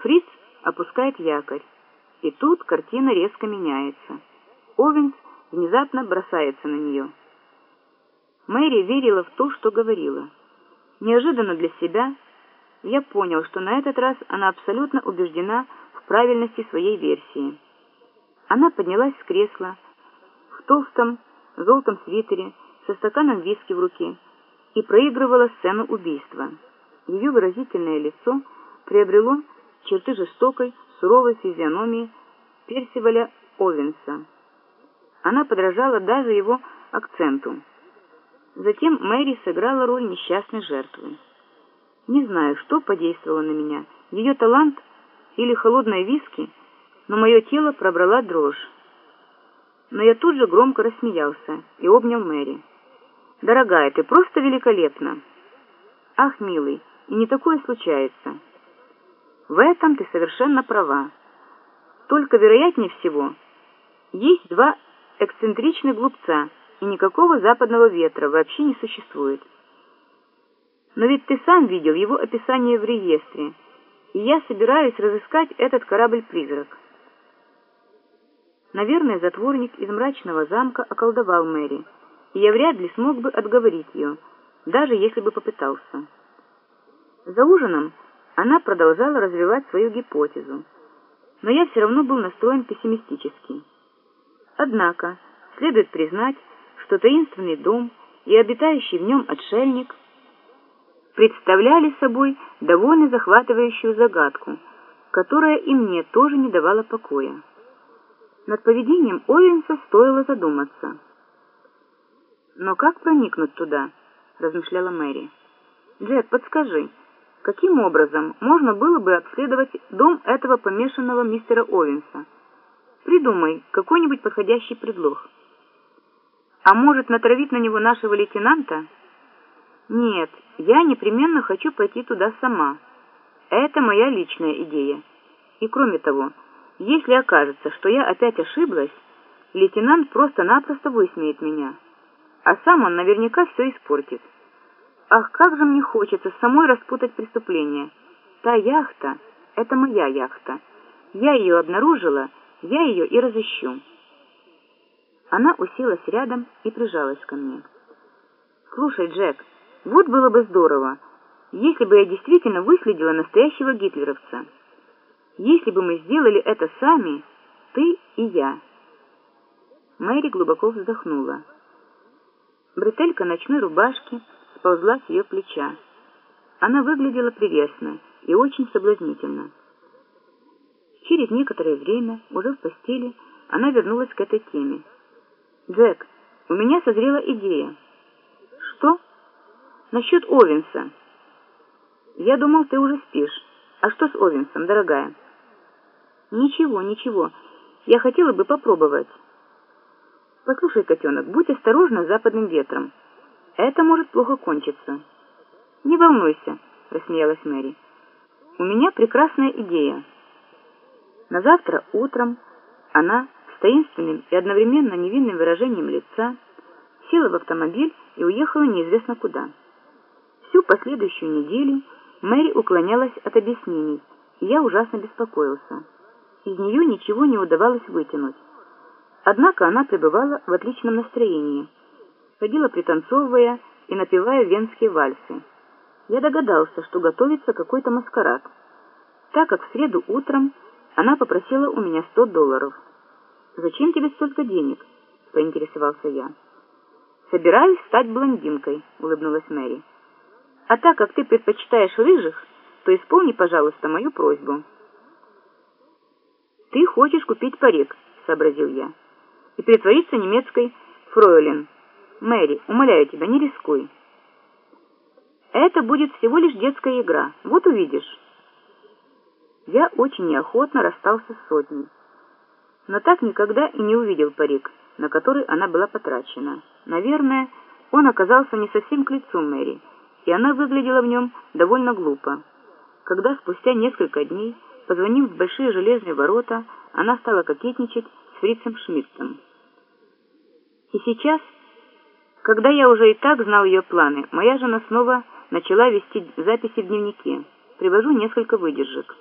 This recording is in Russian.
Фриц опускает якорь. И тут картина резко меняется. Овенс внезапно бросается на нее. Мэри верила в то, что говорила. Неожиданно для себя я понял, что на этот раз она абсолютно убеждена в правильности своей версии. Она поднялась с кресла в толстом желтом свитере со стаканом виски в руке и проигрывала сцену убийства. Ее выразительное лицо приобрело черты жестокой, суровой физиономии Персиваля Овенса. Она подражала даже его акценту. Затем Мэри сыграла роль несчастной жертвы. Не знаю, что подействовало на меня, ее талант или холодные виски, но мое тело пробрала дрожь. Но я тут же громко рассмеялся и обнял Мэри. «Дорогая, ты просто великолепна!» «Ах, милый, и не такое случается!» «В этом ты совершенно права. Только, вероятнее всего, есть два эксцентричных глупца, и никакого западного ветра вообще не существует. Но ведь ты сам видел его описание в реестре, и я собираюсь разыскать этот корабль-призрак». Наверное, затворник из мрачного замка околдовал Мэри, и я вряд ли смог бы отговорить ее, даже если бы попытался. За ужином она продолжала развивать свою гипотезу, но я все равно был настроен пессимистически. Однако, следует признать, что таинственный дом и обитающий в нем отшельник представляли собой довольно захватывающую загадку, которая и мне тоже не давала покоя. Над поведением Оуэнса стоило задуматься. «Но как проникнуть туда?» — размышляла Мэри. «Джек, подскажи, каким образом можно было бы обследовать дом этого помешанного мистера Оуэнса? Придумай какой-нибудь подходящий предлог. А может, натравить на него нашего лейтенанта? Нет, я непременно хочу пойти туда сама. Это моя личная идея. И кроме того, если окажется, что я опять ошиблась, лейтенант просто-напросто высмеет меня, а сам он наверняка все испортит. Ах, как же мне хочется самой распутать преступление. Та яхта — это моя яхта. Я ее обнаружила, я ее и разыщу. Она уселась рядом и прижалась ко мне. «Слушай, Джек, вот было бы здорово, если бы я действительно выследила настоящего гитлеровца» если бы мы сделали это сами, ты и я. Мэри глубоко вздохнула. Бретелька ночной рубашки сползла с ее плеча. Она выглядела прелестно и очень соблазнительно. Через некоторое время, уже в постели, она вернулась к этой теме. «Джек, у меня созрела идея». «Что?» «Насчет Овенса». «Я думал, ты уже спишь. А что с Овенсом, дорогая?» «Ничего, ничего. Я хотела бы попробовать». «Послушай, котенок, будь осторожна с западным ветром. Это может плохо кончиться». «Не волнуйся», — рассмеялась Мэри. «У меня прекрасная идея». На завтра утром она с таинственным и одновременно невинным выражением лица села в автомобиль и уехала неизвестно куда. Всю последующую неделю Мэри уклонялась от объяснений, и я ужасно беспокоился из нее ничего не удавалось вытянуть. Однако она пребывала в отличном настроении, ходила пританцовывая и напевая венские вальсы. Я догадался, что готовится какой-то маскарад, так как в среду утром она попросила у меня сто долларов. «Зачем тебе столько денег?» — поинтересовался я. «Собираюсь стать блондинкой», — улыбнулась Мэри. «А так как ты предпочитаешь рыжих, то исполни, пожалуйста, мою просьбу». «Ты хочешь купить парик», — сообразил я, — «и притвориться немецкой фройлен. Мэри, умоляю тебя, не рискуй». «Это будет всего лишь детская игра, вот увидишь». Я очень неохотно расстался с сотней, но так никогда и не увидел парик, на который она была потрачена. Наверное, он оказался не совсем к лицу Мэри, и она выглядела в нем довольно глупо. Когда спустя несколько дней Позвонив в большие железные ворота, она стала кокетничать с фрицем Шмидтом. И сейчас, когда я уже и так знал ее планы, моя жена снова начала вести записи в дневнике. Привожу несколько выдержек.